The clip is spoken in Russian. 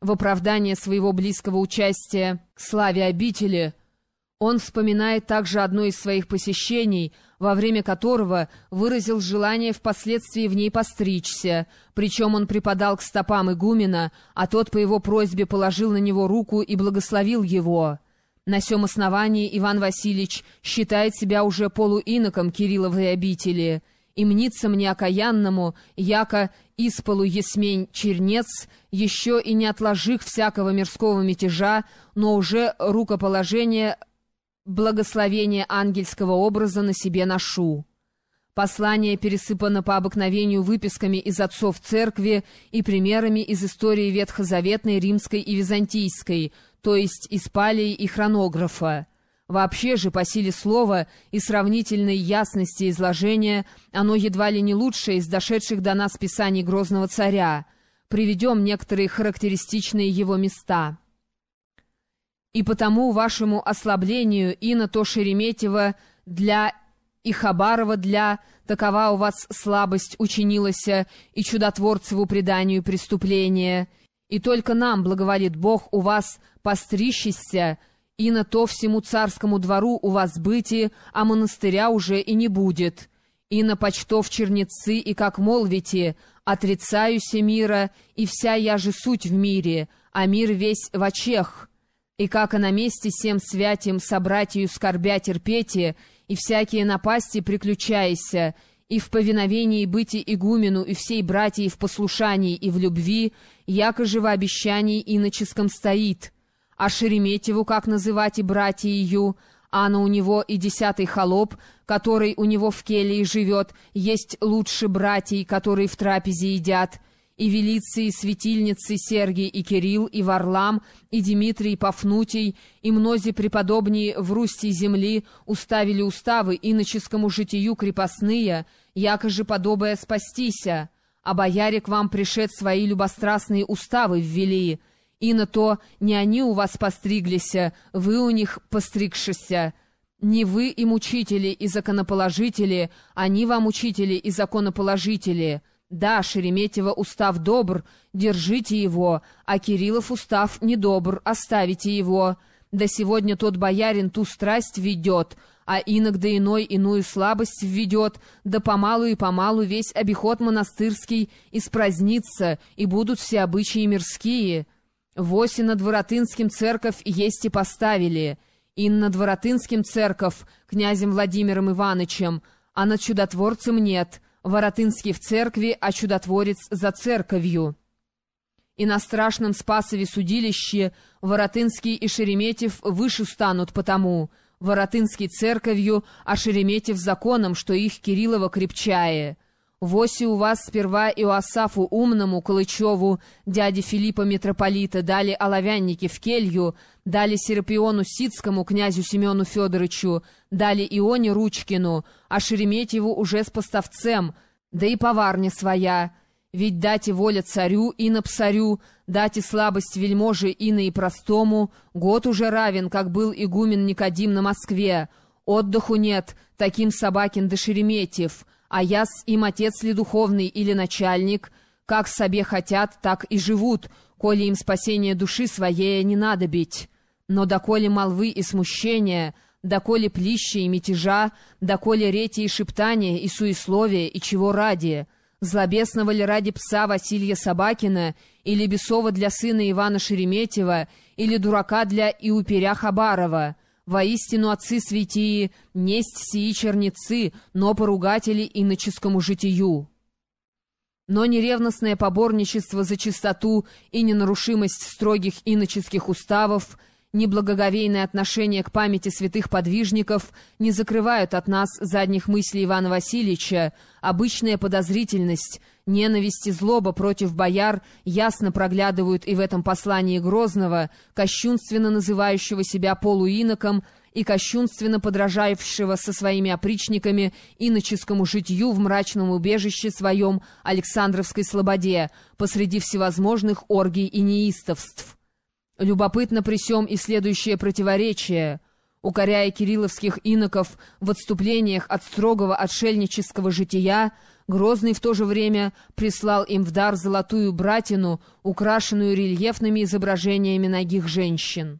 в оправдание своего близкого участия к славе обители, он вспоминает также одно из своих посещений, во время которого выразил желание впоследствии в ней постричься, причем он припадал к стопам игумена, а тот по его просьбе положил на него руку и благословил его. На сем основании Иван Васильевич считает себя уже полуиноком Кирилловой обители, и мнится мне окаянному, яко исполу есмень чернец, еще и не отложив всякого мирского мятежа, но уже рукоположение благословение ангельского образа на себе ношу. Послание пересыпано по обыкновению выписками из отцов церкви и примерами из истории ветхозаветной, римской и византийской, то есть из палии и хронографа. Вообще же, по силе слова и сравнительной ясности изложения, оно едва ли не лучшее из дошедших до нас писаний Грозного царя. Приведем некоторые характеристичные его места. И потому вашему ослаблению и на то Шереметьево для и Хабарова для, такова у вас слабость учинилась и чудотворцеву преданию преступления. И только нам, благоволит Бог, у вас пострищися, и на то всему царскому двору у вас быти, а монастыря уже и не будет. И на почтов черницы, и как молвите, отрицаюся мира, и вся я же суть в мире, а мир весь в очех» и как на месте всем святим собратью скорбя терпете, и всякие напасти приключайся, и в повиновении быти игумену и всей братьей в послушании и в любви, яко же в обещании иноческом стоит. А Шереметьеву как называть и братья ее, а на у него и десятый холоп, который у него в келье живет, есть лучше братьей, которые в трапезе едят» и велицы, и светильницы Сергий и Кирилл, и Варлам, и Дмитрий, и Пафнутий, и мнози преподобнее в Русти земли уставили уставы иноческому житию крепостные, якоже подобая спастися, а бояре к вам пришед свои любострастные уставы ввели, и на то не они у вас постриглися, вы у них постригшися». Не вы им учители и законоположители, они вам учители и законоположители. Да, Шереметьево устав добр, держите его, а Кириллов устав недобр, оставите его. Да сегодня тот боярин ту страсть ведет, а иногда иной иную слабость введет, да помалу и помалу весь обиход монастырский испразднится, и будут все обычаи мирские. Воси над Воротынским церковь есть и поставили, и над Воротынским церковь князем Владимиром Иванычем, а над чудотворцем нет — Воротынский в церкви, а чудотворец за церковью. И на страшном Спасове судилище Воротынский и Шереметьев выше станут потому, Воротынский церковью, а Шереметьев законом, что их Кириллова крепчае. Воси у вас сперва Иоасафу Умному, Калычеву, дяде Филиппа Митрополита, дали оловянники в келью, дали Серапиону Сицкому, князю Семену Федоровичу, дали Ионе Ручкину, а Шереметьеву уже с поставцем, да и поварня своя. Ведь дайте воля царю и на псарю, дайте слабость вельможе и на и простому, год уже равен, как был игумен Никодим на Москве. Отдыху нет, таким Собакин да Шереметьев» а я с им отец ли духовный или начальник, как себе хотят, так и живут, коли им спасение души своей не надо бить. Но доколе молвы и смущения, доколе плища и мятежа, доколе рети и шептания, и суесловия, и чего ради, злобесного ли ради пса Василия Собакина, или бесова для сына Ивана Шереметьева, или дурака для Иуперя Хабарова — Воистину, отцы святии, несть сии черницы, но поругатели иноческому житию. Но неревностное поборничество за чистоту и ненарушимость строгих иноческих уставов — неблагоговейное отношение к памяти святых подвижников не закрывают от нас задних мыслей Ивана Васильевича, обычная подозрительность, ненависть и злоба против бояр ясно проглядывают и в этом послании Грозного, кощунственно называющего себя полуиноком и кощунственно подражавшего со своими опричниками иноческому житью в мрачном убежище своем Александровской слободе посреди всевозможных оргий и неистовств. Любопытно при сём и следующее противоречие. Укоряя кирилловских иноков в отступлениях от строгого отшельнического жития, Грозный в то же время прислал им в дар золотую братину, украшенную рельефными изображениями ногих женщин.